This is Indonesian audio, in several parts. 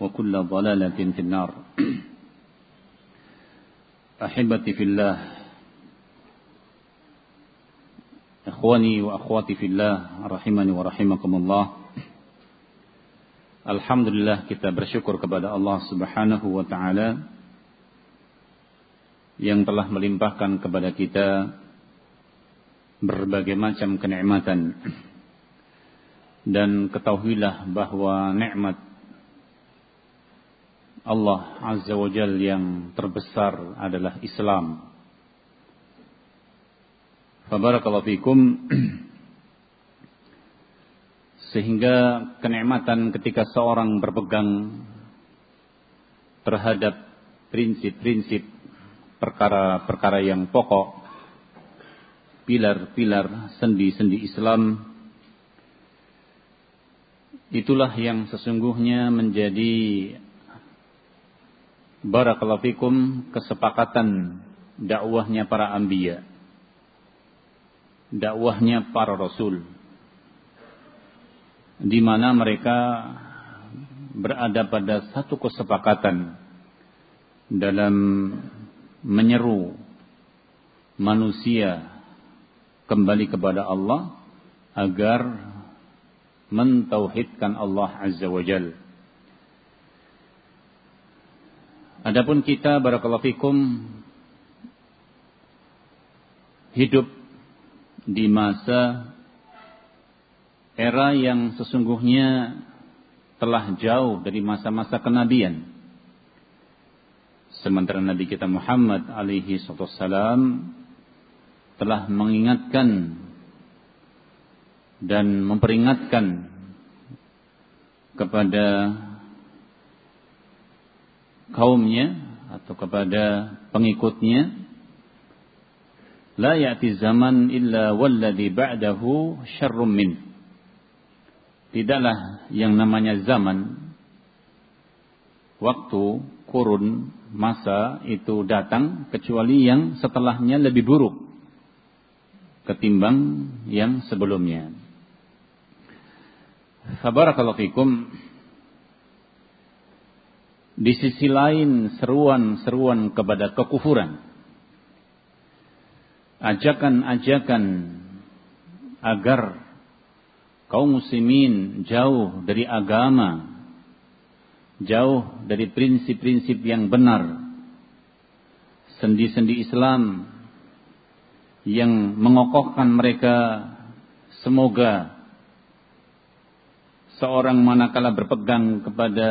وكل ضلالة في النار أحبتي في الله إخواني وأخواتي في الله رحمني ورحمكم الله Alhamdulillah kita bersyukur kepada Allah Subhanahu wa taala yang telah melimpahkan kepada kita berbagai macam kenikmatan dan ketahuilah bahwa nikmat Allah Azza wa Jal yang terbesar adalah Islam. Fabarakallahu fikum. Sehingga kenikmatan ketika seorang berpegang terhadap prinsip-prinsip perkara-perkara yang pokok, pilar-pilar sendi-sendi Islam, itulah yang sesungguhnya menjadi Barakallahu fikum kesepakatan dakwahnya para anbiya. Dakwahnya para rasul. Di mana mereka berada pada satu kesepakatan dalam menyeru manusia kembali kepada Allah agar mentauhidkan Allah Azza wa Jalla Adapun kita barakallahu fikum hidup di masa era yang sesungguhnya telah jauh dari masa-masa kenabian. Sementara Nabi kita Muhammad alaihi salam telah mengingatkan dan memperingatkan kepada kaumnya atau kepada pengikutnya la ya'ti zaman illa walladhi ba'dahu syarrum min tidaklah yang namanya zaman waktu kurun masa itu datang kecuali yang setelahnya lebih buruk ketimbang yang sebelumnya. Fabarakallahu fikum di sisi lain seruan-seruan kepada kekufuran. Ajakan-ajakan agar kaum muslimin jauh dari agama, jauh dari prinsip-prinsip yang benar, sendi-sendi Islam yang mengokohkan mereka semoga seorang manakala berpegang kepada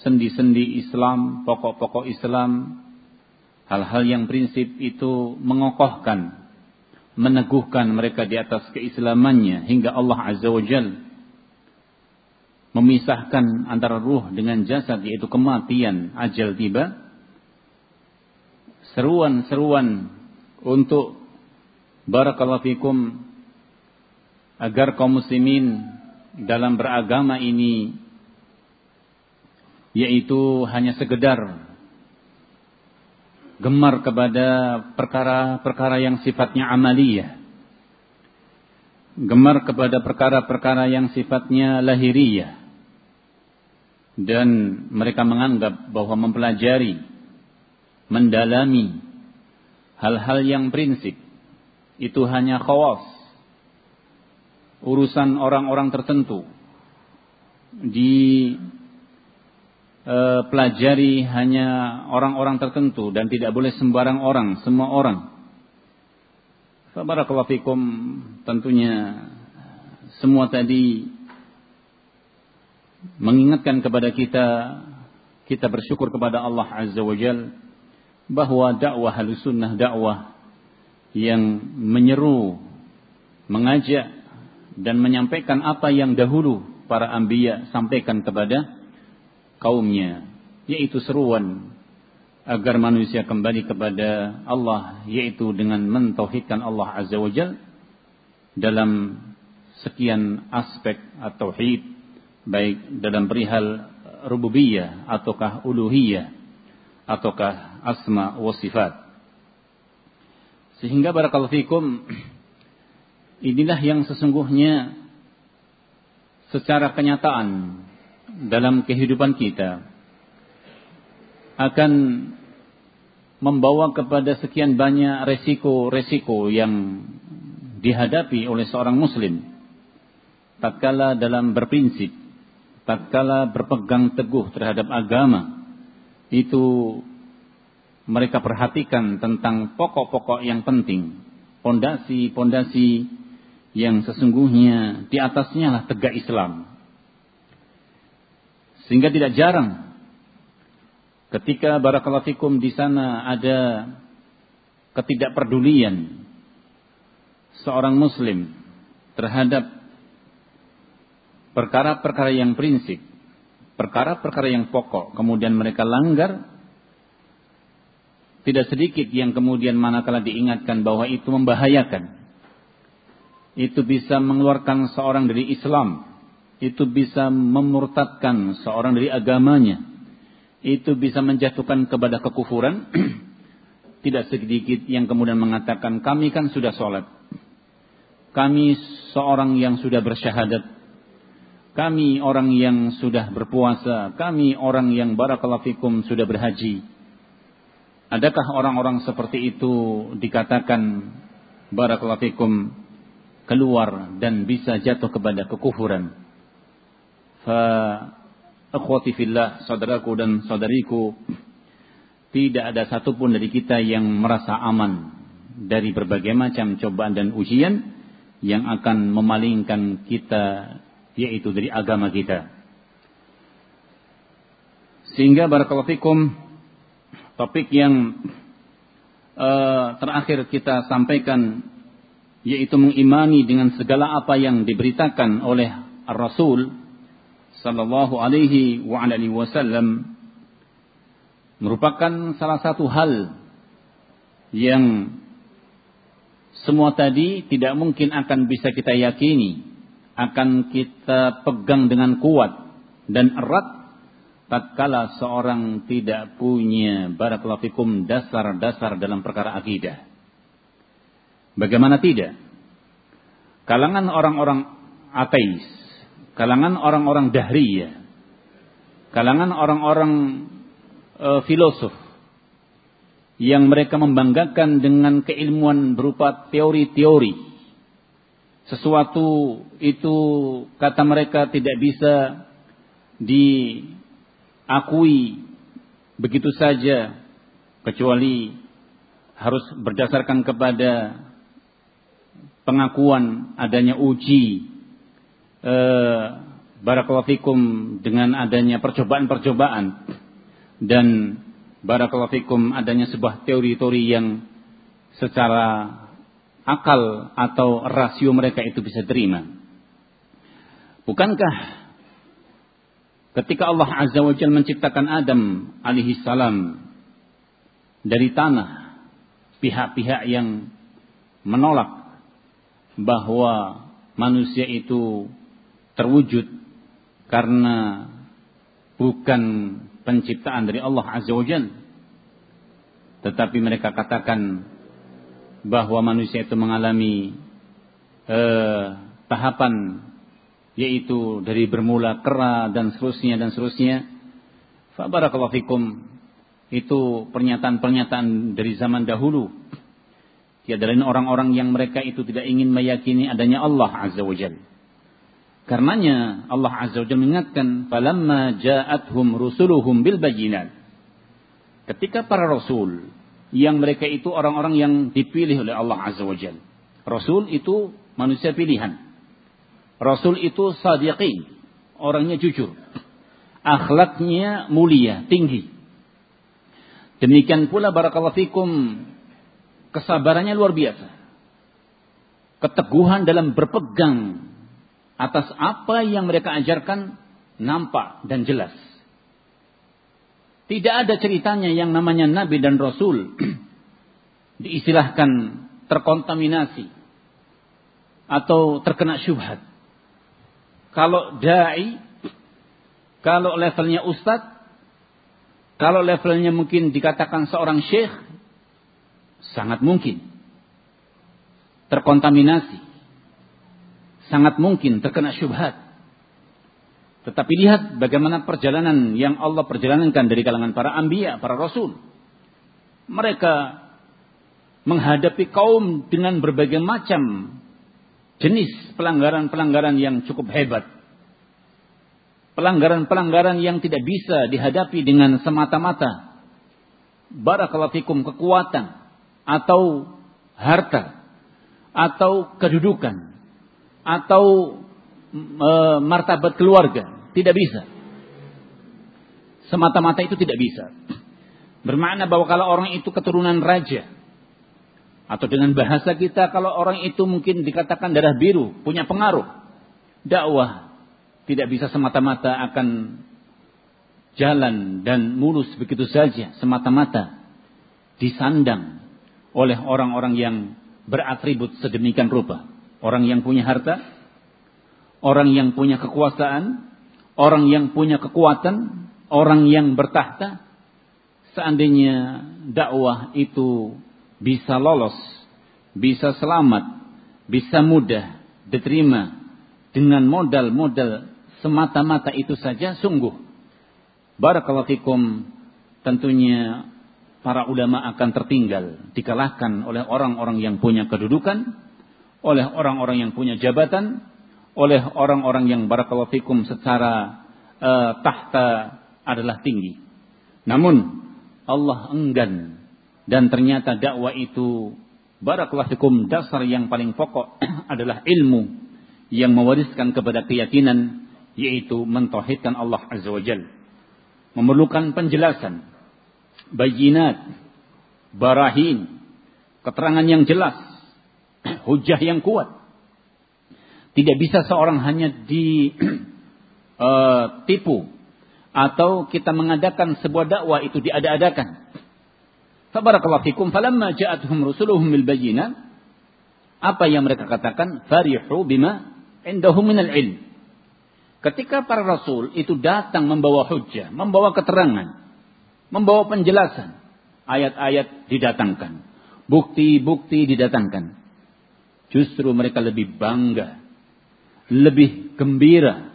sendi-sendi Islam, pokok-pokok Islam, hal-hal yang prinsip itu mengokohkan, meneguhkan mereka di atas keislamannya hingga Allah Azza wa Jal memisahkan antara ruh dengan jasad yaitu kematian ajal tiba. Seruan-seruan untuk barakallahu fikum agar kaum muslimin dalam beragama ini yaitu hanya sekedar gemar kepada perkara-perkara yang sifatnya amaliyah. Gemar kepada perkara-perkara yang sifatnya lahiriyah. Dan mereka menganggap bahwa mempelajari, mendalami hal-hal yang prinsip itu hanya khawas. Urusan orang-orang tertentu. Di uh, pelajari hanya orang-orang tertentu dan tidak boleh sembarang orang, semua orang. Barakallahu fikum tentunya semua tadi mengingatkan kepada kita kita bersyukur kepada Allah Azza wa Jal bahwa dakwah sunnah dakwah yang menyeru, mengajak dan menyampaikan apa yang dahulu para anbiya sampaikan kepada kaumnya yaitu seruan agar manusia kembali kepada Allah yaitu dengan mentauhidkan Allah Azza wa Jal dalam sekian aspek atau tauhid baik dalam perihal rububiyah ataukah uluhiyah ataukah asma wa sifat. Sehingga barakallahu fikum inilah yang sesungguhnya secara kenyataan dalam kehidupan kita akan membawa kepada sekian banyak resiko-resiko yang dihadapi oleh seorang muslim tatkala dalam berprinsip tatkala berpegang teguh terhadap agama itu mereka perhatikan tentang pokok-pokok yang penting pondasi-pondasi yang sesungguhnya di atasnya lah tegak Islam sehingga tidak jarang ketika barakallahu fikum di sana ada ketidakpedulian seorang muslim terhadap perkara-perkara yang prinsip, perkara-perkara yang pokok, kemudian mereka langgar, tidak sedikit yang kemudian manakala diingatkan bahwa itu membahayakan. Itu bisa mengeluarkan seorang dari Islam itu bisa memurtadkan seorang dari agamanya. Itu bisa menjatuhkan kepada kekufuran. Tidak sedikit yang kemudian mengatakan, kami kan sudah sholat. Kami seorang yang sudah bersyahadat. Kami orang yang sudah berpuasa. Kami orang yang barakalafikum sudah berhaji. Adakah orang-orang seperti itu dikatakan barakalafikum keluar dan bisa jatuh kepada kekufuran? Akhwati fillah, saudaraku dan saudariku, tidak ada satupun dari kita yang merasa aman dari berbagai macam cobaan dan ujian yang akan memalingkan kita yaitu dari agama kita. Sehingga barakallahu fikum topik yang uh, terakhir kita sampaikan yaitu mengimani dengan segala apa yang diberitakan oleh Rasul sallallahu alaihi wa alihi wasallam merupakan salah satu hal yang semua tadi tidak mungkin akan bisa kita yakini, akan kita pegang dengan kuat dan erat tatkala seorang tidak punya barakallahu fikum dasar-dasar dalam perkara akidah. Bagaimana tidak? Kalangan orang-orang ateis kalangan orang-orang dahriyah, kalangan orang-orang e, filosof yang mereka membanggakan dengan keilmuan berupa teori-teori. Sesuatu itu kata mereka tidak bisa diakui begitu saja kecuali harus berdasarkan kepada pengakuan adanya uji eh, barakallahu fikum dengan adanya percobaan-percobaan dan barakallahu fikum adanya sebuah teori-teori yang secara akal atau rasio mereka itu bisa terima. Bukankah ketika Allah Azza wa Jalla menciptakan Adam alaihi salam dari tanah, pihak-pihak yang menolak bahwa manusia itu terwujud karena bukan penciptaan dari Allah Azza wa Jalla tetapi mereka katakan bahwa manusia itu mengalami eh, tahapan yaitu dari bermula kera dan seterusnya dan seterusnya. Fabarakallahu fikum itu pernyataan-pernyataan dari zaman dahulu. Tiada lain orang-orang yang mereka itu tidak ingin meyakini adanya Allah Azza wa Jalla. Karenanya Allah Azza wa Jalla mengingatkan, "Falamma ja'atuhum rusuluhum bil bayinat." Ketika para rasul yang mereka itu orang-orang yang dipilih oleh Allah Azza wa Jal. Rasul itu manusia pilihan. Rasul itu sadiqin, orangnya jujur. Akhlaknya mulia, tinggi. Demikian pula barakallahu fikum kesabarannya luar biasa. Keteguhan dalam berpegang atas apa yang mereka ajarkan nampak dan jelas. Tidak ada ceritanya yang namanya nabi dan rasul diistilahkan terkontaminasi atau terkena syubhat. Kalau dai, kalau levelnya ustadz, kalau levelnya mungkin dikatakan seorang syekh, sangat mungkin terkontaminasi. Sangat mungkin terkena syubhat. Tetapi lihat bagaimana perjalanan yang Allah perjalankan dari kalangan para ambia, para rasul. Mereka menghadapi kaum dengan berbagai macam jenis pelanggaran-pelanggaran yang cukup hebat. Pelanggaran-pelanggaran yang tidak bisa dihadapi dengan semata-mata barakallahu kekuatan atau harta atau kedudukan atau e, martabat keluarga. Tidak bisa. Semata-mata itu tidak bisa. Bermakna bahwa kalau orang itu keturunan raja. Atau dengan bahasa kita kalau orang itu mungkin dikatakan darah biru. Punya pengaruh. Dakwah. Tidak bisa semata-mata akan jalan dan mulus begitu saja. Semata-mata. Disandang oleh orang-orang yang beratribut sedemikian rupa. Orang yang punya harta, orang yang punya kekuasaan, orang yang punya kekuatan, orang yang bertahta, seandainya dakwah itu bisa lolos, bisa selamat, bisa mudah diterima dengan modal-modal semata-mata itu saja sungguh. Barakallahu fikum tentunya para ulama akan tertinggal dikalahkan oleh orang-orang yang punya kedudukan oleh orang-orang yang punya jabatan oleh orang-orang yang barakallahu fikum secara uh, tahta adalah tinggi. Namun Allah enggan dan ternyata dakwah itu barakallahu fikum dasar yang paling pokok adalah ilmu yang mewariskan kepada keyakinan yaitu mentauhidkan Allah Azza wa Jal. Memerlukan penjelasan, bayinat, barahin, keterangan yang jelas, hujah yang kuat tidak bisa seorang hanya ditipu uh, atau kita mengadakan sebuah dakwah itu diada-adakan. Fabarakallahu falamma ja'atuhum rusuluhum bil apa yang mereka katakan farihu bima indahum minal ilm. Ketika para rasul itu datang membawa hujjah, membawa keterangan, membawa penjelasan, ayat-ayat didatangkan, bukti-bukti didatangkan. Justru mereka lebih bangga lebih gembira,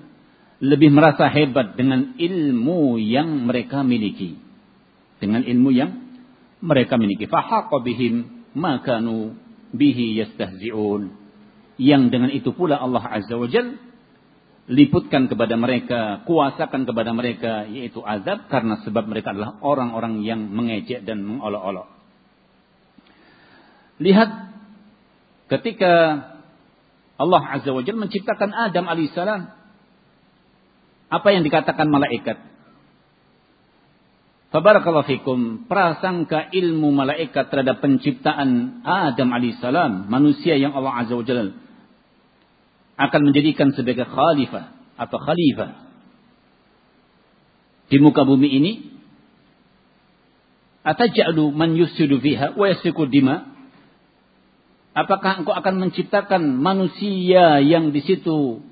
lebih merasa hebat dengan ilmu yang mereka miliki. Dengan ilmu yang mereka miliki. Fahaqqa makanu bihi yastahzi'un. Yang dengan itu pula Allah Azza wa Jal liputkan kepada mereka, kuasakan kepada mereka yaitu azab karena sebab mereka adalah orang-orang yang mengejek dan mengolok-olok. Lihat ketika Allah Azza wa Jalla menciptakan Adam alaihissalam. Apa yang dikatakan malaikat? Fabarakallahu fikum. Prasangka ilmu malaikat terhadap penciptaan Adam alaihissalam. Manusia yang Allah Azza wa Jalla akan menjadikan sebagai khalifah atau khalifah di muka bumi ini ataj'alu man yusidu fiha wa yasfiku dima Apakah engkau akan menciptakan manusia yang di situ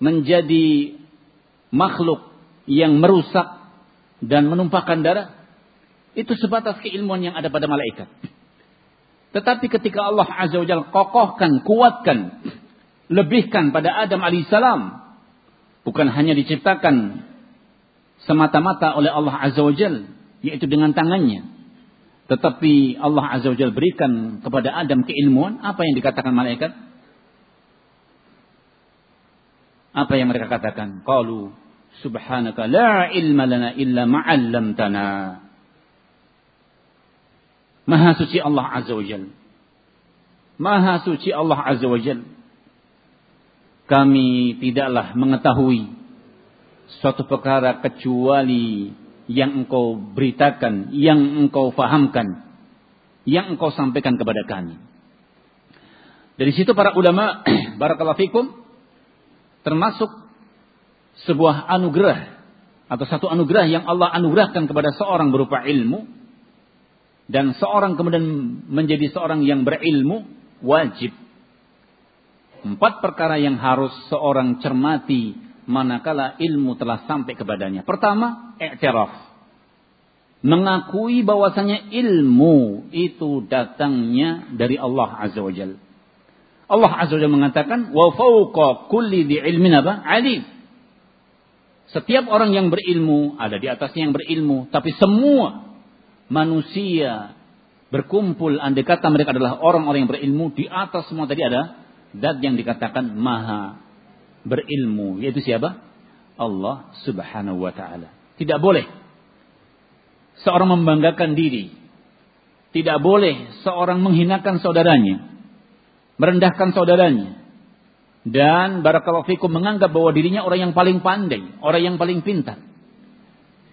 menjadi makhluk yang merusak dan menumpahkan darah itu sebatas keilmuan yang ada pada malaikat. Tetapi ketika Allah Azza wa Jalla kokohkan, kuatkan, lebihkan pada Adam alaihissalam, bukan hanya diciptakan semata-mata oleh Allah Azza wa Jalla, yaitu dengan tangannya. Tetapi Allah Azza wa Jalla berikan kepada Adam keilmuan, apa yang dikatakan malaikat? Apa yang mereka katakan? Qalu subhanaka la ilma lana illa ma'allamtana. Maha suci Allah Azza wa Jal. Maha suci Allah Azza wa Jal. Kami tidaklah mengetahui suatu perkara kecuali yang engkau beritakan, yang engkau fahamkan, yang engkau sampaikan kepada kami. Dari situ para ulama, barakallahu fikum, termasuk sebuah anugerah atau satu anugerah yang Allah anugerahkan kepada seorang berupa ilmu dan seorang kemudian menjadi seorang yang berilmu wajib empat perkara yang harus seorang cermati manakala ilmu telah sampai kepadanya. Pertama, i'tiraf. Mengakui bahwasanya ilmu itu datangnya dari Allah Azza wa Jalla. Allah Azza wa Jalla mengatakan, "Wa fawqa kulli di ilmin apa? Alim." Setiap orang yang berilmu ada di atasnya yang berilmu, tapi semua manusia berkumpul andai kata mereka adalah orang-orang yang berilmu di atas semua tadi ada dat yang dikatakan maha berilmu yaitu siapa? Allah Subhanahu wa taala. Tidak boleh seorang membanggakan diri. Tidak boleh seorang menghinakan saudaranya, merendahkan saudaranya. Dan barakallahu fikum menganggap bahwa dirinya orang yang paling pandai, orang yang paling pintar.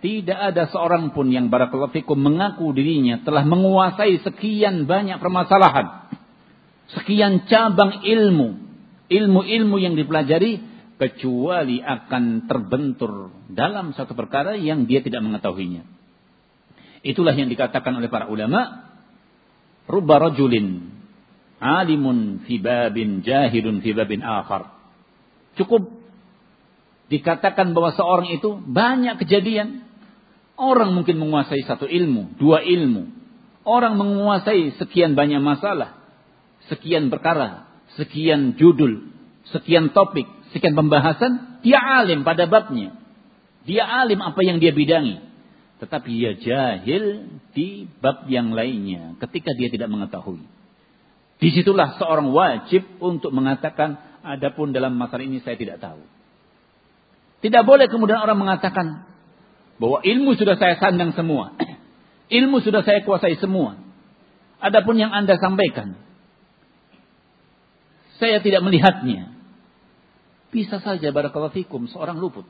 Tidak ada seorang pun yang barakallahu fikum mengaku dirinya telah menguasai sekian banyak permasalahan. Sekian cabang ilmu. Ilmu-ilmu yang dipelajari kecuali akan terbentur dalam satu perkara yang dia tidak mengetahuinya. Itulah yang dikatakan oleh para ulama. Rubba rajulin alimun fi babin jahilun fi babin akhar. Cukup dikatakan bahwa seorang itu banyak kejadian Orang mungkin menguasai satu ilmu, dua ilmu. Orang menguasai sekian banyak masalah, sekian perkara, sekian judul, sekian topik, sekian pembahasan. Dia alim pada babnya. Dia alim apa yang dia bidangi. Tetapi dia jahil di bab yang lainnya ketika dia tidak mengetahui. Di situlah seorang wajib untuk mengatakan, adapun dalam masalah ini saya tidak tahu. Tidak boleh kemudian orang mengatakan, bahwa ilmu sudah saya sandang semua. ilmu sudah saya kuasai semua. Adapun yang Anda sampaikan, saya tidak melihatnya. Bisa saja barakallahu fikum seorang luput.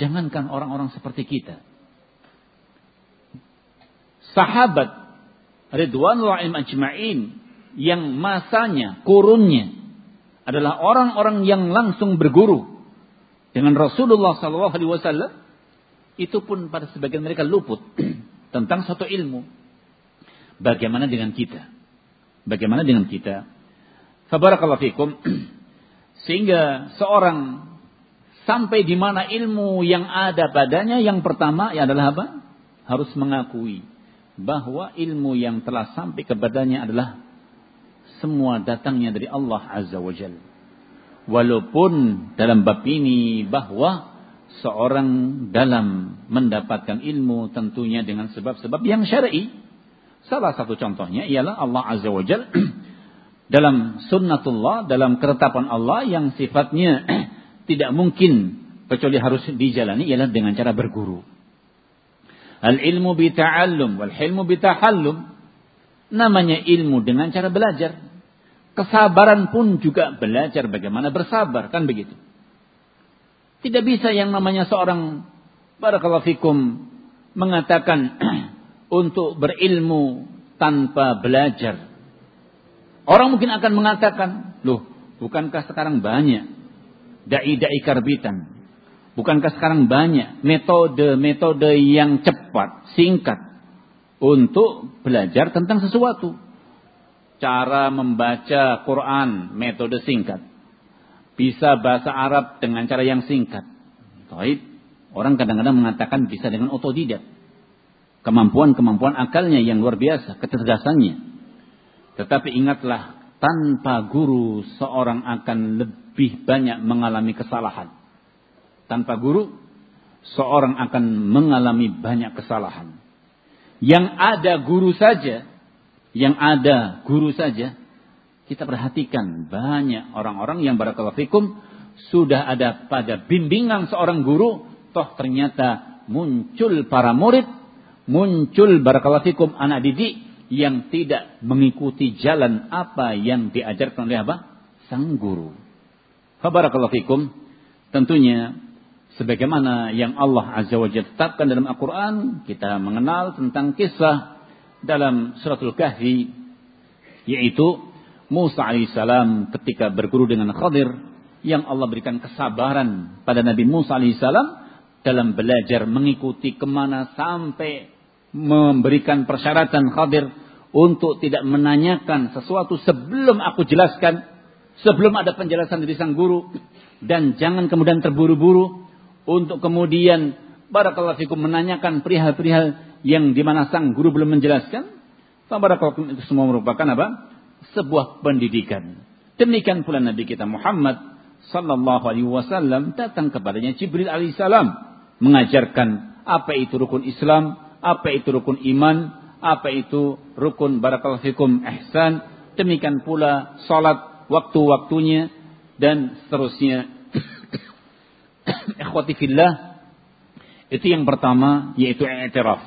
Jangankan orang-orang seperti kita. Sahabat Ridwanullah ajma'in yang masanya, kurunnya adalah orang-orang yang langsung berguru dengan Rasulullah sallallahu alaihi wasallam itu pun pada sebagian mereka luput tentang suatu ilmu. Bagaimana dengan kita? Bagaimana dengan kita? Fabarakallahu fikum. Sehingga seorang sampai di mana ilmu yang ada padanya yang pertama ya adalah apa? Harus mengakui bahwa ilmu yang telah sampai kepadanya adalah semua datangnya dari Allah Azza wa Jalla. Walaupun dalam bab ini bahwa seorang dalam mendapatkan ilmu tentunya dengan sebab-sebab yang syar'i. Salah satu contohnya ialah Allah Azza wa Jal dalam sunnatullah, dalam ketetapan Allah yang sifatnya tidak mungkin kecuali harus dijalani ialah dengan cara berguru. Al ilmu bi ta'allum wal hilmu bi tahallum. Namanya ilmu dengan cara belajar. Kesabaran pun juga belajar bagaimana bersabar, kan begitu. Tidak bisa yang namanya seorang barakallahu fikum mengatakan untuk berilmu tanpa belajar. Orang mungkin akan mengatakan, "Loh, bukankah sekarang banyak dai-dai karbitan? Bukankah sekarang banyak metode-metode yang cepat, singkat untuk belajar tentang sesuatu?" Cara membaca Quran metode singkat bisa bahasa Arab dengan cara yang singkat. Taib. Orang kadang-kadang mengatakan bisa dengan otodidak. Kemampuan-kemampuan akalnya yang luar biasa, kecerdasannya. Tetapi ingatlah, tanpa guru seorang akan lebih banyak mengalami kesalahan. Tanpa guru, seorang akan mengalami banyak kesalahan. Yang ada guru saja, yang ada guru saja, kita perhatikan banyak orang-orang yang barakallahu fikum sudah ada pada bimbingan seorang guru, toh ternyata muncul para murid, muncul barakallahu fikum anak didik yang tidak mengikuti jalan apa yang diajarkan oleh apa? Sang guru. Barakallahu fikum, tentunya sebagaimana yang Allah Azza wa Jalla tetapkan dalam Al-Qur'an, kita mengenal tentang kisah dalam suratul Kahfi yaitu Musa alaihissalam ketika berguru dengan Khadir yang Allah berikan kesabaran pada Nabi Musa alaihissalam dalam belajar mengikuti ke mana sampai memberikan persyaratan Khadir untuk tidak menanyakan sesuatu sebelum aku jelaskan sebelum ada penjelasan dari sang guru dan jangan kemudian terburu-buru untuk kemudian barakallahu fikum menanyakan perihal-perihal yang di mana sang guru belum menjelaskan. Barakallahu itu semua merupakan apa? Sebuah pendidikan. Demikian pula Nabi kita Muhammad sallallahu alaihi wasallam datang kepadanya Jibril alaihissalam mengajarkan apa itu rukun Islam, apa itu rukun iman, apa itu rukun barakallahu fikum ihsan, demikian pula salat waktu-waktunya dan seterusnya ikhwati fillah itu yang pertama yaitu i'tiraf.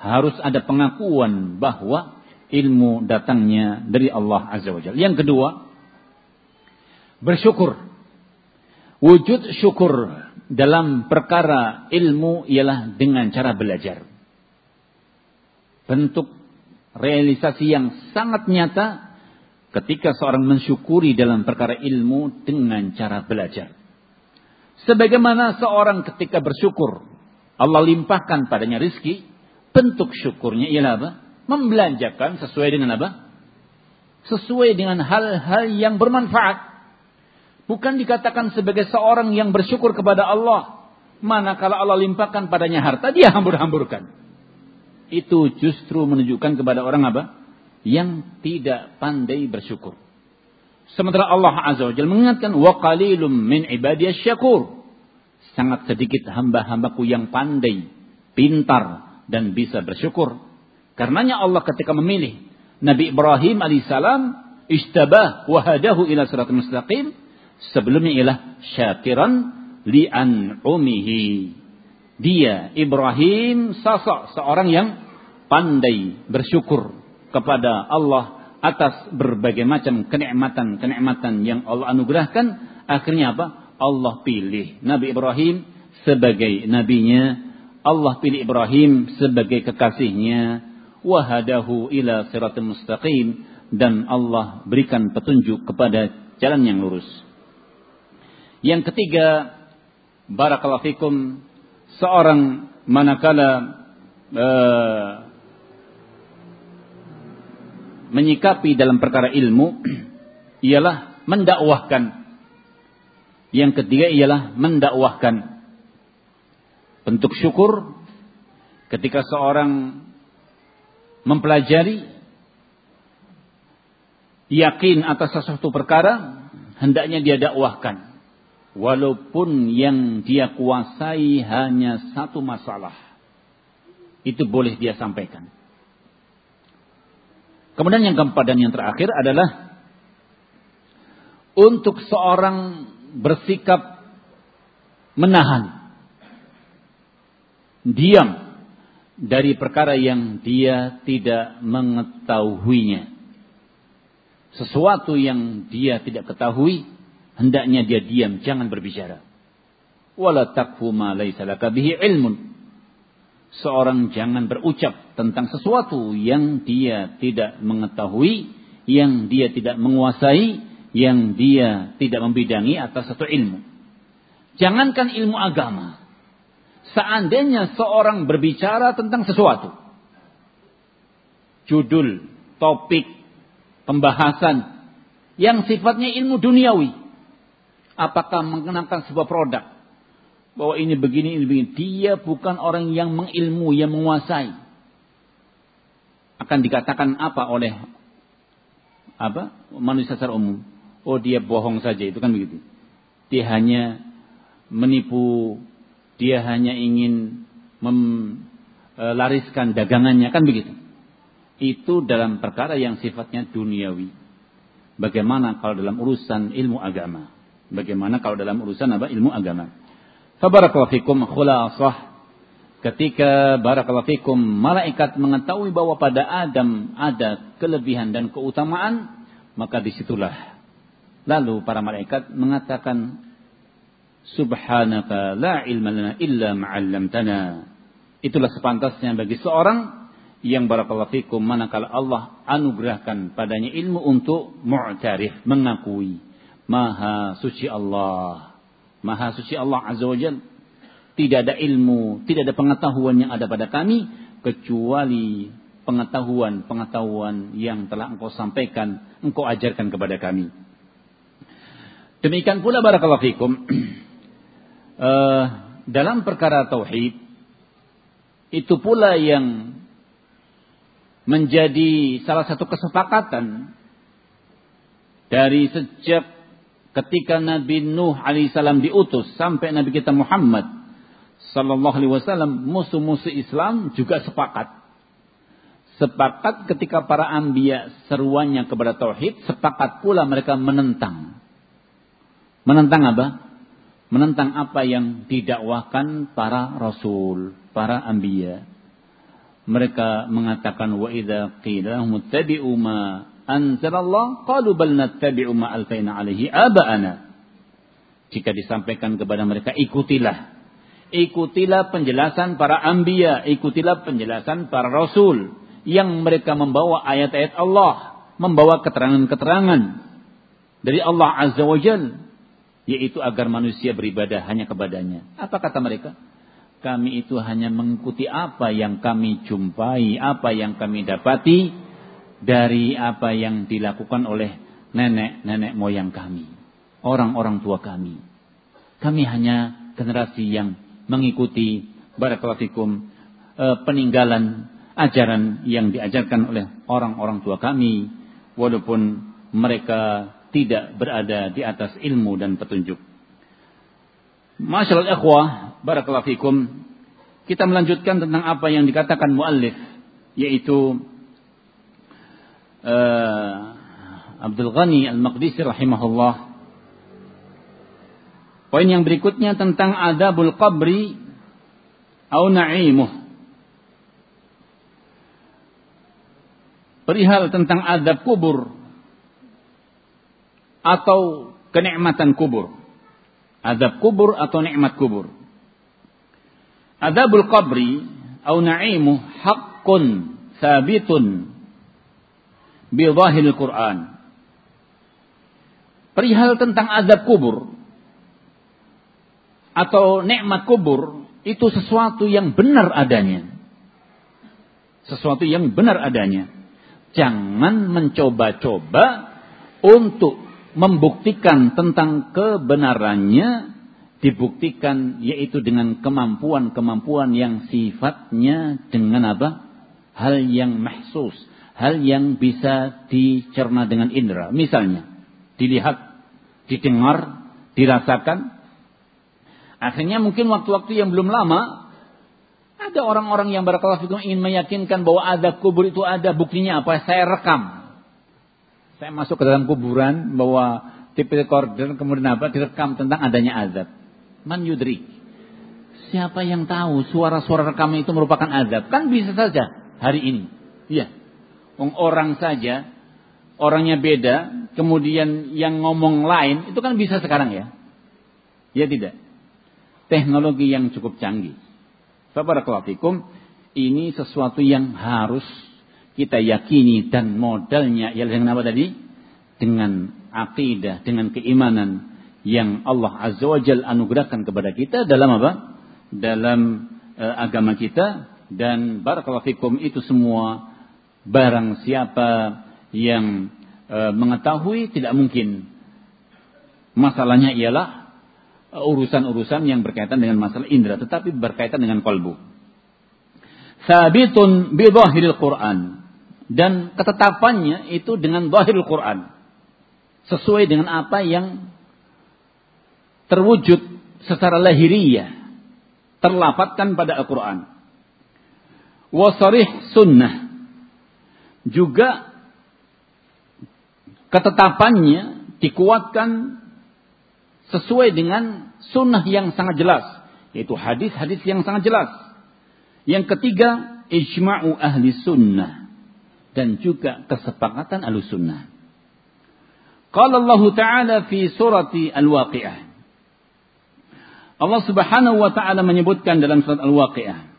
Harus ada pengakuan bahwa ilmu datangnya dari Allah Azza wa Jalla. Yang kedua, bersyukur. Wujud syukur dalam perkara ilmu ialah dengan cara belajar. Bentuk realisasi yang sangat nyata ketika seorang mensyukuri dalam perkara ilmu dengan cara belajar. Sebagaimana seorang ketika bersyukur, Allah limpahkan padanya rizki, bentuk syukurnya ialah apa? Membelanjakan sesuai dengan apa? Sesuai dengan hal-hal yang bermanfaat. Bukan dikatakan sebagai seorang yang bersyukur kepada Allah. Manakala Allah limpahkan padanya harta, dia hambur-hamburkan. Itu justru menunjukkan kepada orang apa? Yang tidak pandai bersyukur. Sementara Allah Azza wa Jalla mengingatkan wa qalilum min ibadiyas syakur. Sangat sedikit hamba-hambaku yang pandai, pintar dan bisa bersyukur. Karenanya Allah ketika memilih Nabi Ibrahim alaihissalam istabah wa hadahu ila siratal mustaqim sebelumnya ialah syakiran li umihi. Dia Ibrahim sosok seorang yang pandai bersyukur kepada Allah atas berbagai macam kenikmatan-kenikmatan yang Allah anugerahkan, akhirnya apa? Allah pilih Nabi Ibrahim sebagai nabinya, Allah pilih Ibrahim sebagai kekasihnya, wahadahu ila siratul mustaqim dan Allah berikan petunjuk kepada jalan yang lurus. Yang ketiga, barakallahu fikum, seorang manakala uh, menyikapi dalam perkara ilmu ialah mendakwahkan. Yang ketiga ialah mendakwahkan. Bentuk syukur ketika seorang mempelajari yakin atas sesuatu perkara hendaknya dia dakwahkan walaupun yang dia kuasai hanya satu masalah itu boleh dia sampaikan Kemudian yang keempat dan yang terakhir adalah untuk seorang bersikap menahan, diam dari perkara yang dia tidak mengetahuinya. Sesuatu yang dia tidak ketahui, hendaknya dia diam, jangan berbicara. Wala takfu ma laysa bihi ilmun seorang jangan berucap tentang sesuatu yang dia tidak mengetahui, yang dia tidak menguasai, yang dia tidak membidangi atas satu ilmu. Jangankan ilmu agama. Seandainya seorang berbicara tentang sesuatu. Judul, topik, pembahasan yang sifatnya ilmu duniawi apakah mengenalkan sebuah produk bahwa ini begini ini begini. Dia bukan orang yang mengilmu, yang menguasai. Akan dikatakan apa oleh apa manusia secara umum? Oh dia bohong saja itu kan begitu. Dia hanya menipu, dia hanya ingin melariskan dagangannya kan begitu. Itu dalam perkara yang sifatnya duniawi. Bagaimana kalau dalam urusan ilmu agama? Bagaimana kalau dalam urusan apa? Ilmu agama. Fabarakallahu fikum khulasah Ketika barakallahu fikum malaikat mengetahui bahwa pada Adam ada kelebihan dan keutamaan, maka di situlah lalu para malaikat mengatakan Subhanaka la ilma lana illa ma'allamtana. Itulah sepantasnya bagi seorang yang barakallahu fikum manakala Allah anugerahkan padanya ilmu untuk mu'tarif, mengakui maha suci Allah. Maha suci Allah Azza wa Jalla tidak ada ilmu, tidak ada pengetahuan yang ada pada kami kecuali pengetahuan-pengetahuan yang telah engkau sampaikan, engkau ajarkan kepada kami. Demikian pula barakallahu fikum uh, dalam perkara tauhid itu pula yang menjadi salah satu kesepakatan dari sejak ketika Nabi Nuh alaihissalam diutus sampai Nabi kita Muhammad Sallallahu Alaihi Wasallam musuh-musuh Islam juga sepakat. Sepakat ketika para ambia seruannya kepada tauhid, sepakat pula mereka menentang. Menentang apa? Menentang apa yang didakwahkan para rasul, para ambia. Mereka mengatakan wa idza qila muttabi'u ma anzalallah qalu bal nattabi'u ma alfaina alaihi aba'ana. Jika disampaikan kepada mereka ikutilah ikutilah penjelasan para ambia, ikutilah penjelasan para rasul yang mereka membawa ayat-ayat Allah, membawa keterangan-keterangan dari Allah Azza wa yaitu agar manusia beribadah hanya kepadanya. Apa kata mereka? Kami itu hanya mengikuti apa yang kami jumpai, apa yang kami dapati dari apa yang dilakukan oleh nenek-nenek moyang kami, orang-orang tua kami. Kami hanya generasi yang mengikuti barakallahu fikum eh, peninggalan ajaran yang diajarkan oleh orang-orang tua kami walaupun mereka tidak berada di atas ilmu dan petunjuk. Masyaallah ikhwah, barakallahu fikum. Kita melanjutkan tentang apa yang dikatakan muallif yaitu uh, Abdul Ghani Al-Maqdisi rahimahullah Poin yang berikutnya tentang adabul qabri au na'imuh. Perihal tentang adab kubur atau kenikmatan kubur. Adab kubur atau nikmat kubur. Adabul qabri au na'imuh haqqun sabitun bi Quran. Perihal tentang adab kubur atau nikmat kubur itu sesuatu yang benar adanya. Sesuatu yang benar adanya. Jangan mencoba-coba untuk membuktikan tentang kebenarannya dibuktikan yaitu dengan kemampuan-kemampuan yang sifatnya dengan apa? Hal yang mahsus, hal yang bisa dicerna dengan indera. Misalnya, dilihat, didengar, dirasakan, Akhirnya mungkin waktu-waktu yang belum lama ada orang-orang yang barakallahu fikum ingin meyakinkan bahwa ada kubur itu ada buktinya apa? Saya rekam. Saya masuk ke dalam kuburan bahwa tipe recorder kemudian apa direkam tentang adanya azab. Man yudrik. Siapa yang tahu suara-suara rekam itu merupakan azab? Kan bisa saja hari ini. Iya. Orang saja orangnya beda, kemudian yang ngomong lain itu kan bisa sekarang ya. Ya tidak teknologi yang cukup canggih. Fabarakallahu ini sesuatu yang harus kita yakini dan modalnya ialah dengan apa tadi? Dengan akidah, dengan keimanan yang Allah Azza wa Jal anugerahkan kepada kita dalam apa? Dalam e, agama kita dan barakallahu fikum itu semua barang siapa yang e, mengetahui tidak mungkin Masalahnya ialah urusan-urusan yang berkaitan dengan masalah indera tetapi berkaitan dengan kolbu. Sabitun bi Quran dan ketetapannya itu dengan zahiril Quran. Sesuai dengan apa yang terwujud secara lahiriah terlapatkan pada Al-Quran. Wasarih sunnah. Juga ketetapannya dikuatkan sesuai dengan sunnah yang sangat jelas. Yaitu hadis-hadis yang sangat jelas. Yang ketiga, ijma'u ahli sunnah. Dan juga kesepakatan ahli sunnah. Qala Allah Ta'ala fi surati Al-Waqi'ah. Allah Subhanahu wa taala menyebutkan dalam surat Al-Waqiah.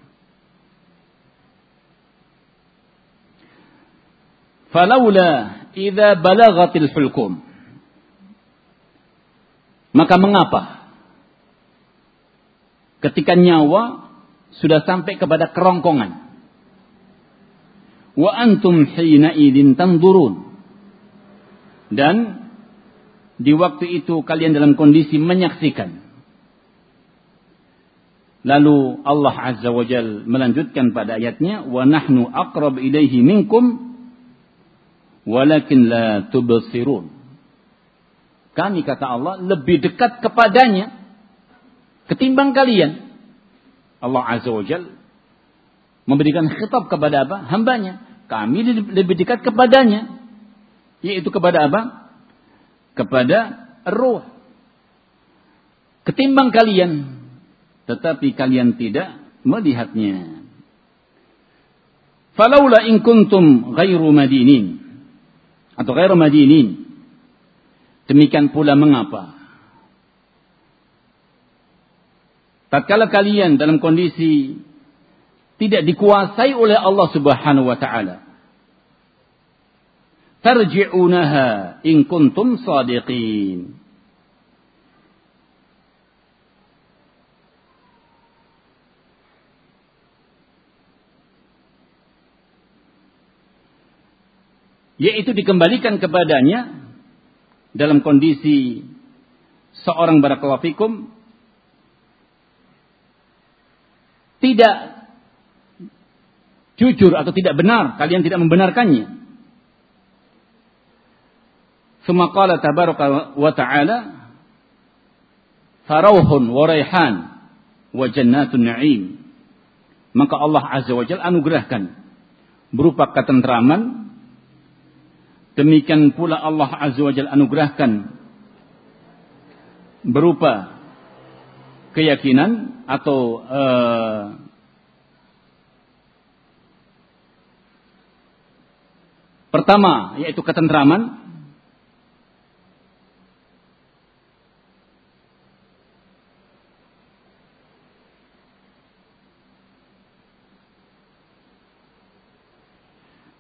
Falaula idza balagatil hulkum. Maka mengapa? Ketika nyawa sudah sampai kepada kerongkongan. Wa antum hina idin tanzurun dan di waktu itu kalian dalam kondisi menyaksikan. Lalu Allah Azza wa Jal melanjutkan pada ayatnya, wa nahnu aqrab ilaihi minkum walakin la tubsirun. Kami kata Allah lebih dekat kepadanya ketimbang kalian. Allah Azza wa Jal memberikan khitab kepada apa? Hambanya. Kami lebih dekat kepadanya. Yaitu kepada apa? Kepada ruh. Ketimbang kalian tetapi kalian tidak melihatnya. Falaula in kuntum ghairu madinin atau ghairu madinin. Demikian pula mengapa? Tatkala kalian dalam kondisi tidak dikuasai oleh Allah Subhanahu wa taala. Tarji'unaha in kuntum. Yaitu dikembalikan kepadanya dalam kondisi seorang barakallahu tidak jujur atau tidak benar, kalian tidak membenarkannya. Suma qala tabaraka wa ta'ala farauhun wa raihan wa jannatun. Maka Allah Azza wa anugerahkan berupa ketentraman Demikian pula Allah Azza wa Jalla anugerahkan berupa keyakinan atau uh, pertama yaitu ketentraman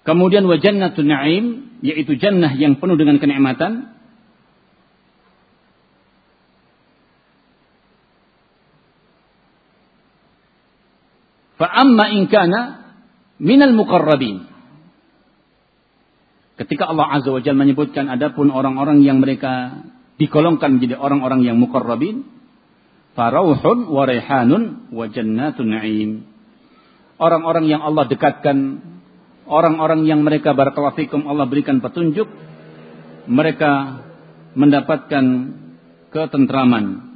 Kemudian wa jannatun na'im yaitu jannah yang penuh dengan kenikmatan. Fa amma in kana minal muqarrabin. Ketika Allah Azza wa Jalla menyebutkan adapun orang-orang yang mereka digolongkan menjadi orang-orang yang muqarrabin, farauhun wa raihanun wa jannatun na'im. Orang-orang yang Allah dekatkan orang-orang yang mereka barakallahu Allah berikan petunjuk mereka mendapatkan ketentraman.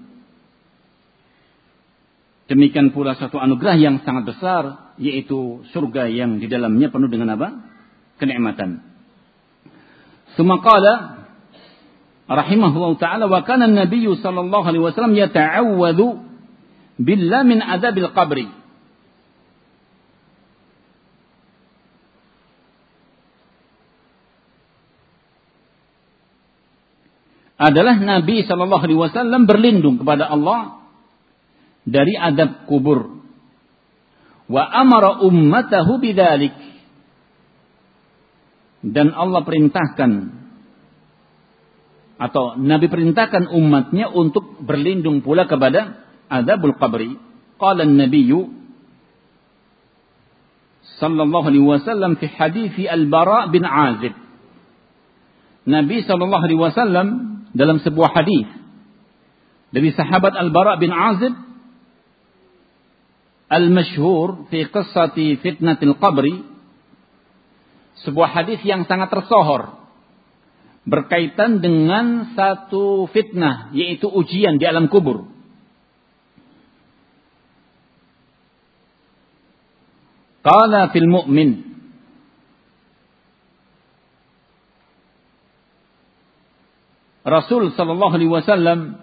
Demikian pula satu anugerah yang sangat besar yaitu surga yang di dalamnya penuh dengan apa? Kenikmatan. Sumakala rahimahullah taala wa kana an-nabiy sallallahu alaihi wasallam yata'awwadhu billah min adabil qabri adalah Nabi Shallallahu Alaihi Wasallam berlindung kepada Allah dari adab kubur. Wa amara ummatahu bidalik. Dan Allah perintahkan atau Nabi perintahkan umatnya untuk berlindung pula kepada adabul qabri. Qala an-nabiyyu sallallahu alaihi wasallam fi hadis Al-Bara bin Azib. Nabi sallallahu alaihi wasallam dalam sebuah hadis dari sahabat Al-Bara bin Azib al-masyhur fi qissati fitnatil qabri sebuah hadis yang sangat tersohor berkaitan dengan satu fitnah yaitu ujian di alam kubur. Qala fil mu'min Rasul sallallahu alaihi wasallam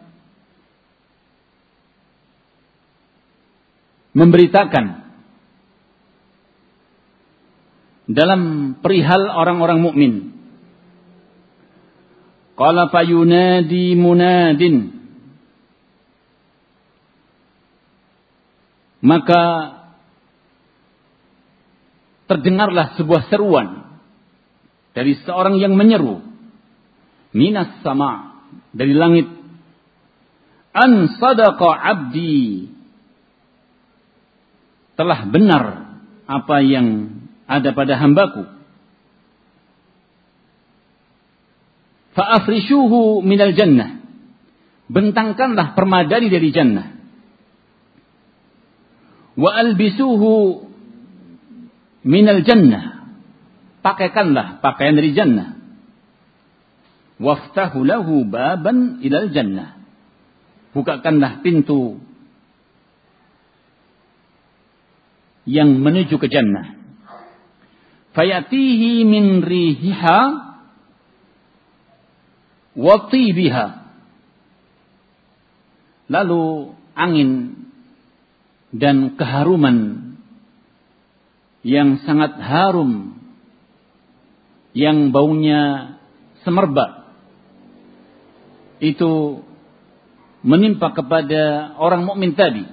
memberitakan dalam perihal orang-orang mukmin. Qala fayunadi munadin maka terdengarlah sebuah seruan dari seorang yang menyeru minas sama dari langit. An sadaqa abdi. Telah benar apa yang ada pada hambaku. Fa'afrishuhu minal jannah. Bentangkanlah permadani dari jannah. Wa albisuhu minal jannah. Pakaikanlah pakaian dari jannah waftahu lahu baban ilal jannah. Bukakanlah pintu yang menuju ke jannah. Fayatihi min rihiha wa tibiha. Lalu angin dan keharuman yang sangat harum yang baunya semerbak itu menimpa kepada orang mukmin tadi.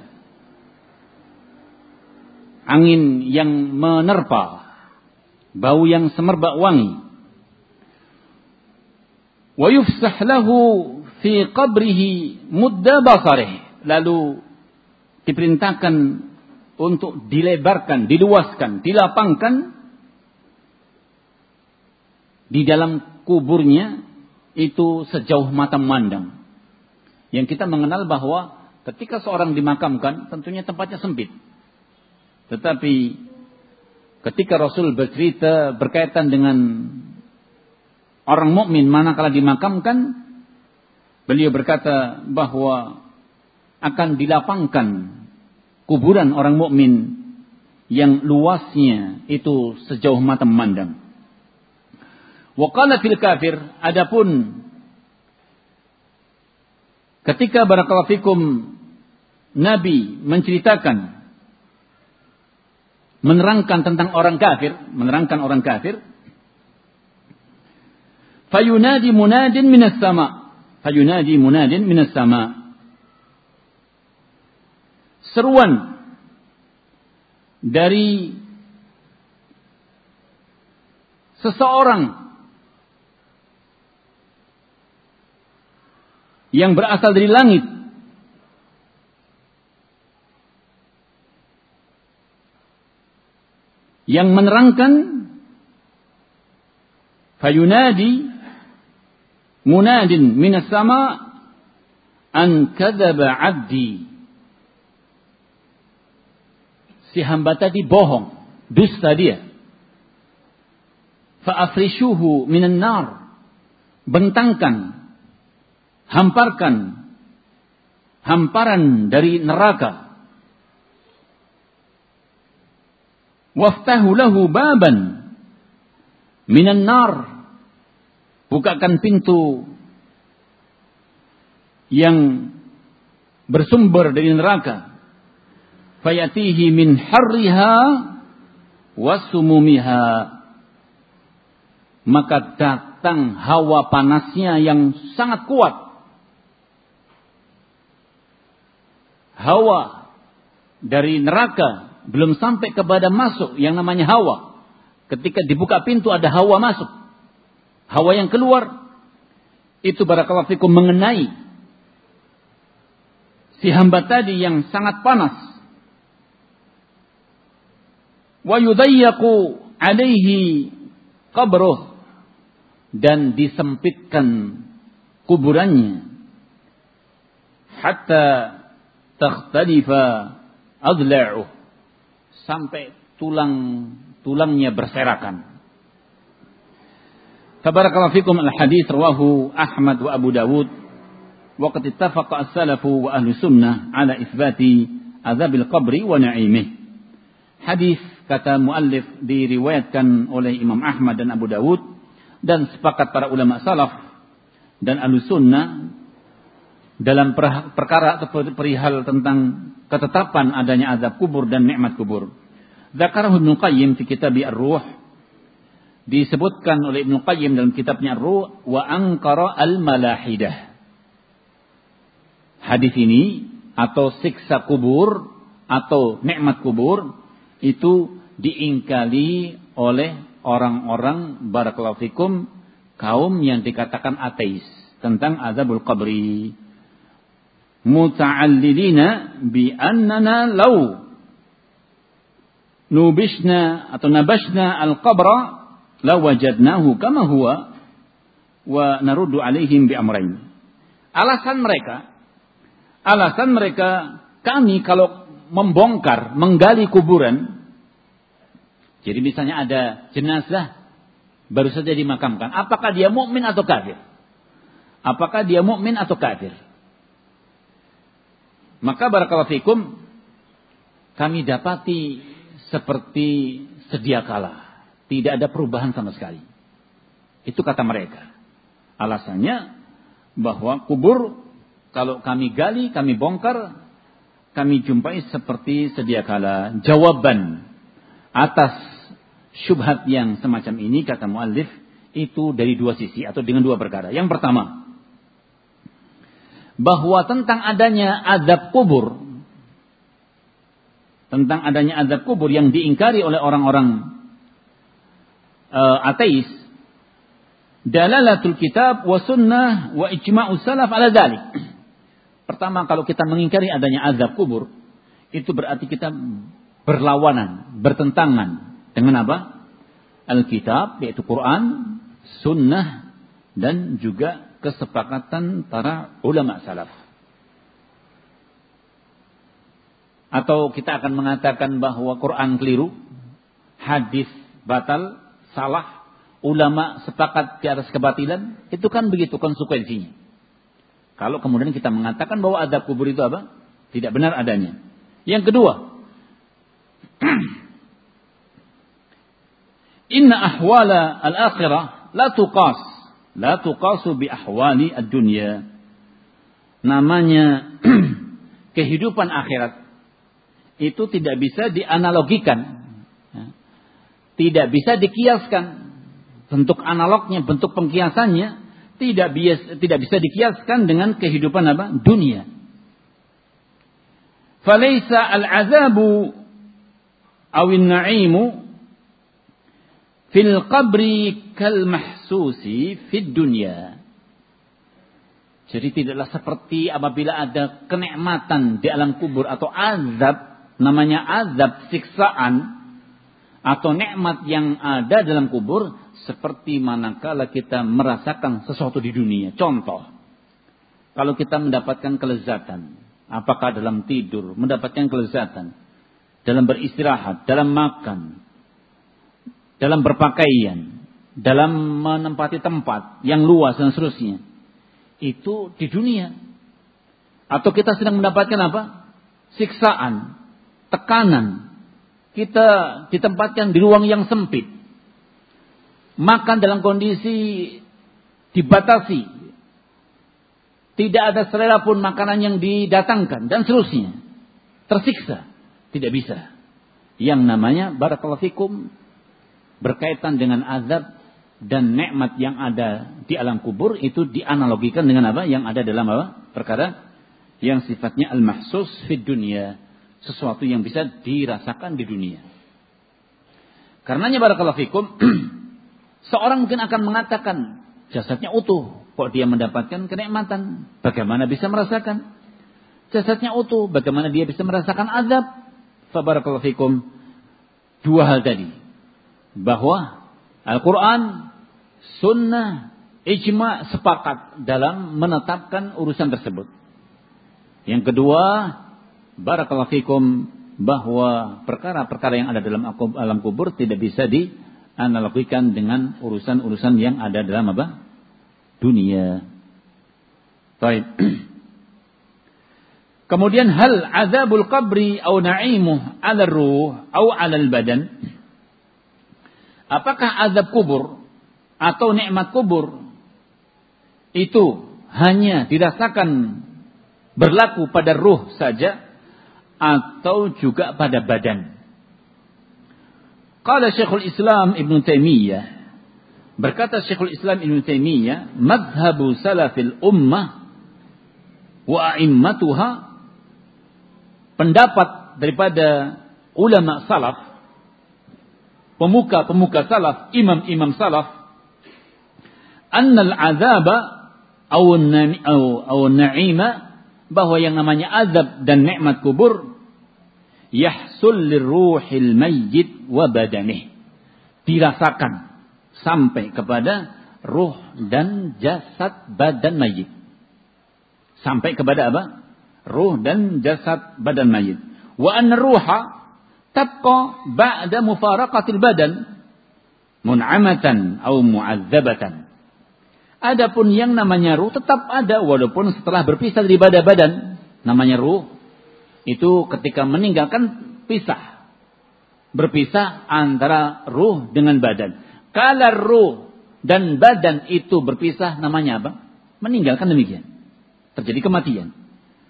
Angin yang menerpa, bau yang semerbak wangi. Wa yufsah lahu fi qabrihi mudda basarih. Lalu diperintahkan untuk dilebarkan, diluaskan, dilapangkan di dalam kuburnya itu sejauh mata memandang. Yang kita mengenal bahwa ketika seorang dimakamkan tentunya tempatnya sempit. Tetapi ketika Rasul bercerita berkaitan dengan orang mukmin manakala dimakamkan, beliau berkata bahwa akan dilapangkan kuburan orang mukmin yang luasnya itu sejauh mata memandang. Wakala fil kafir, adapun ketika barakallahu fikum Nabi menceritakan menerangkan tentang orang kafir, menerangkan orang kafir, fayunadi munadin minas sama, fayunadi munadin minas sama. Seruan dari seseorang yang berasal dari langit. Yang menerangkan fayunadi munadin minas sama an kadzaba abdi si hamba tadi bohong dusta dia fa'afrishuhu minan nar bentangkan hamparkan hamparan dari neraka. Waftahu lahu baban minan nar. Bukakan pintu yang bersumber dari neraka. Fayatihi min harriha wasumumiha. Maka datang hawa panasnya yang sangat kuat hawa dari neraka belum sampai kepada masuk yang namanya hawa. Ketika dibuka pintu ada hawa masuk. Hawa yang keluar itu barakallahu fikum mengenai si hamba tadi yang sangat panas. Wa alaihi qabruh dan disempitkan kuburannya hatta takhtalifa adla'uh sampai tulang tulangnya berserakan. Tabarakallahu fikum al-hadis rawahu Ahmad wa Abu Dawud wa qad ittafaqa as-salafu wa ahlu sunnah ala itsbati azabil qabri wa na'imih. Hadis kata muallif diriwayatkan oleh Imam Ahmad dan Abu Dawud dan sepakat para ulama salaf dan ahlu sunnah dalam perkara atau perihal tentang ketetapan adanya azab kubur dan nikmat kubur. Zakarahu Ibnu Qayyim fi kitab Ar-Ruh disebutkan oleh Ibnu Qayyim dalam kitabnya Ar-Ruh wa ankara al-malahidah. Hadis ini atau siksa kubur atau nikmat kubur itu diingkali oleh orang-orang barakallahu kaum yang dikatakan ateis tentang azabul qabri muta'allilina bi annana law nubishna atau nabashna al-qabra la wajadnahu kama huwa wa naruddu alaihim bi amrain. Alasan mereka alasan mereka kami kalau membongkar, menggali kuburan jadi misalnya ada jenazah baru saja dimakamkan, apakah dia mukmin atau kafir? Apakah dia mukmin atau kafir? Maka barakallahu fikum kami dapati seperti sedia kala. Tidak ada perubahan sama sekali. Itu kata mereka. Alasannya bahwa kubur kalau kami gali, kami bongkar, kami jumpai seperti sedia kala. Jawaban atas syubhat yang semacam ini kata muallif itu dari dua sisi atau dengan dua perkara. Yang pertama, bahwa tentang adanya adab kubur tentang adanya azab kubur yang diingkari oleh orang-orang uh, ateis dalalatul kitab wa sunnah wa ijma'u salaf ala dhalik. Pertama kalau kita mengingkari adanya azab kubur itu berarti kita berlawanan, bertentangan dengan apa? Alkitab yaitu Quran, sunnah dan juga kesepakatan para ulama salaf. Atau kita akan mengatakan bahwa Quran keliru, hadis batal, salah, ulama sepakat di atas kebatilan, itu kan begitu konsekuensinya. Kalau kemudian kita mengatakan bahwa adab kubur itu apa? Tidak benar adanya. Yang kedua, Inna ahwala al-akhirah la tuqas. La tuqasu bi ahwali ad-dunya. Namanya kehidupan akhirat itu tidak bisa dianalogikan. Ya. Tidak bisa dikiaskan. Bentuk analognya, bentuk pengkiasannya tidak bias, tidak bisa dikiaskan dengan kehidupan apa? Dunia. Falaisa al-azabu awin na'imu fil qabri kal mahsusi fid dunya. Jadi tidaklah seperti apabila ada kenikmatan di alam kubur atau azab namanya azab siksaan atau nikmat yang ada dalam kubur seperti manakala kita merasakan sesuatu di dunia. Contoh, kalau kita mendapatkan kelezatan, apakah dalam tidur, mendapatkan kelezatan, dalam beristirahat, dalam makan, dalam berpakaian, dalam menempati tempat yang luas dan seterusnya. Itu di dunia. Atau kita sedang mendapatkan apa? Siksaan, tekanan. Kita ditempatkan di ruang yang sempit. Makan dalam kondisi dibatasi. Tidak ada selera pun makanan yang didatangkan dan seterusnya. Tersiksa. Tidak bisa. Yang namanya barakallahu fikum berkaitan dengan azab dan nikmat yang ada di alam kubur itu dianalogikan dengan apa yang ada dalam apa perkara yang sifatnya al-mahsus fid dunia sesuatu yang bisa dirasakan di dunia. Karenanya barakallahu fikum, seorang mungkin akan mengatakan jasadnya utuh, kok dia mendapatkan kenikmatan? Bagaimana bisa merasakan? Jasadnya utuh, bagaimana dia bisa merasakan azab? Fabarakallahu fikum, dua hal tadi. Bahwa Al-Quran, Sunnah, Ijma sepakat dalam menetapkan urusan tersebut. Yang kedua, barakallahu fikum bahwa perkara-perkara yang ada dalam alam kubur tidak bisa dianalogikan dengan urusan-urusan yang ada dalam apa? Dunia. Baik. Kemudian hal azabul qabri au na'imuh 'ala ruh au 'ala badan? Apakah azab kubur atau nikmat kubur itu hanya dirasakan berlaku pada ruh saja atau juga pada badan. Qala Syekhul Islam Ibn Taimiyah berkata Syekhul Islam Ibn Taimiyah, "Madhhabu salafil ummah wa a'immatuha" pendapat daripada ulama salaf pemuka-pemuka salaf, imam-imam salaf, annal azaba aw na'ima bahwa yang namanya azab dan nikmat kubur yahsul lirruhil mayyit wa badanih. Dirasakan sampai kepada ruh dan jasad badan mayit sampai kepada apa? Ruh dan jasad badan mayit wa anna ruha tabqa ba'da mufaraqatil badan mun'amatan aw mu'adzabatan Adapun yang namanya ruh tetap ada walaupun setelah berpisah dari badan badan. Namanya ruh itu ketika meninggalkan pisah. Berpisah antara ruh dengan badan. Kalau ruh dan badan itu berpisah namanya apa? Meninggalkan demikian. Terjadi kematian.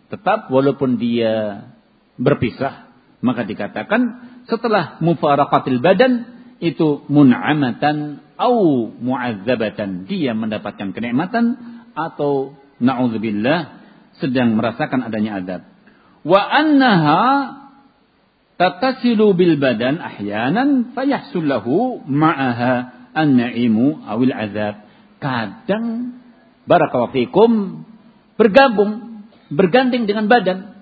Tetap walaupun dia berpisah maka dikatakan setelah mufaraqatil badan itu mun'amatan au mu'adzabatan. Dia mendapatkan kenikmatan atau na'udzubillah sedang merasakan adanya adab. Wa annaha tatasilu bil badan ahyanan fayahsul lahu ma'aha an-na'imu awil azab. Kadang barakallahu fikum bergabung, berganding dengan badan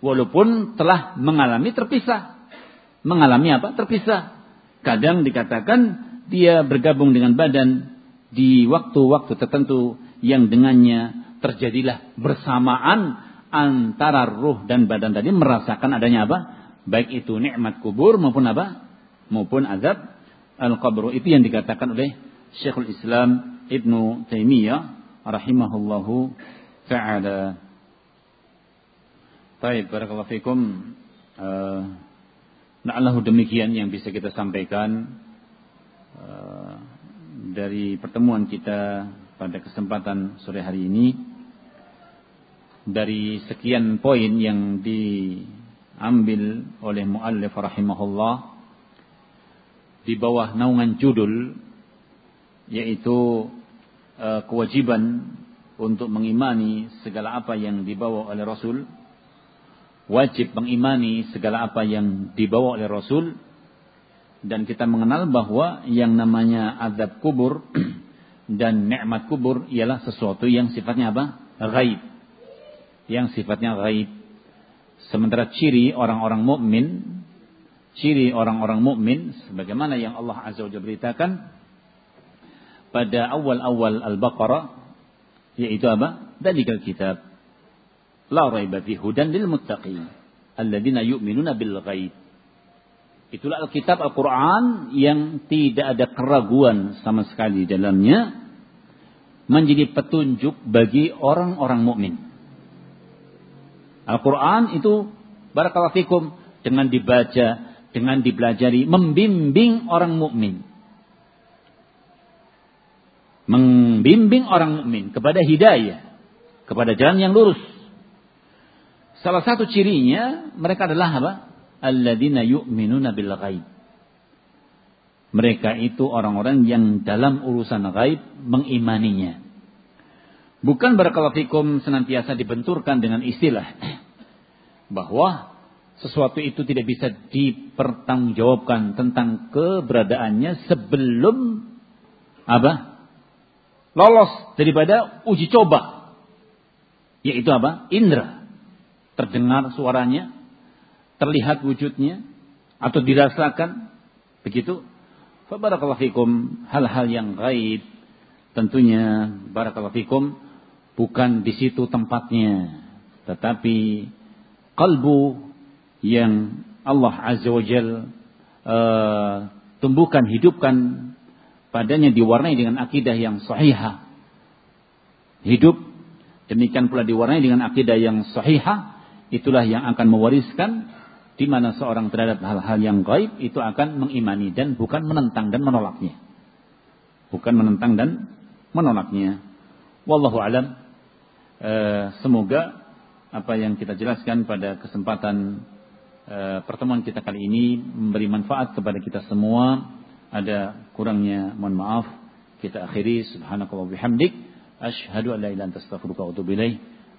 walaupun telah mengalami terpisah. Mengalami apa? Terpisah. Kadang dikatakan dia bergabung dengan badan di waktu-waktu tertentu yang dengannya terjadilah bersamaan antara ruh dan badan tadi merasakan adanya apa? Baik itu nikmat kubur maupun apa? Maupun azab al-qabr. Itu yang dikatakan oleh Syekhul Islam Ibnu Taimiyah rahimahullahu taala. Baik, barakallahu fikum. Uh, demikian yang bisa kita sampaikan uh, dari pertemuan kita pada kesempatan sore hari ini. Dari sekian poin yang diambil oleh muallif rahimahullah di bawah naungan judul yaitu uh, kewajiban untuk mengimani segala apa yang dibawa oleh Rasul wajib mengimani segala apa yang dibawa oleh Rasul dan kita mengenal bahwa yang namanya azab kubur dan nikmat kubur ialah sesuatu yang sifatnya apa? Gaib. Yang sifatnya gaib. Sementara ciri orang-orang mukmin, ciri orang-orang mukmin sebagaimana yang Allah Azza wa beritakan pada awal-awal Al-Baqarah yaitu apa? Dalikal kitab La raiba fi hudan lil muttaqin alladzina yu'minuna bil ghaib. Itulah Alkitab Al-Quran yang tidak ada keraguan sama sekali dalamnya menjadi petunjuk bagi orang-orang mukmin. Al-Quran itu barakallahu fikum dengan dibaca, dengan dipelajari, membimbing orang mukmin. Membimbing orang mukmin kepada hidayah, kepada jalan yang lurus. Salah satu cirinya mereka adalah apa? Alladzina yu'minuna bil ghaib. Mereka itu orang-orang yang dalam urusan gaib mengimaninya. Bukan barakallahu senantiasa dibenturkan dengan istilah bahwa sesuatu itu tidak bisa dipertanggungjawabkan tentang keberadaannya sebelum apa? lolos daripada uji coba. Yaitu apa? Indra terdengar suaranya, terlihat wujudnya, atau dirasakan, begitu. Barakallahu fikum hal-hal yang gaib tentunya barakallahu fikum bukan di situ tempatnya Tetapi kalbu yang Allah Azza wa Jal uh, tumbuhkan, hidupkan padanya diwarnai dengan akidah yang sahihah. Hidup demikian pula diwarnai dengan akidah yang sahihah, itulah yang akan mewariskan di mana seorang terhadap hal-hal yang gaib itu akan mengimani dan bukan menentang dan menolaknya. Bukan menentang dan menolaknya. Wallahu alam. E, semoga apa yang kita jelaskan pada kesempatan e, pertemuan kita kali ini memberi manfaat kepada kita semua. Ada kurangnya mohon maaf. Kita akhiri subhanakallah bihamdik. Ashhadu an la ilaha anta astaghfiruka wa atubu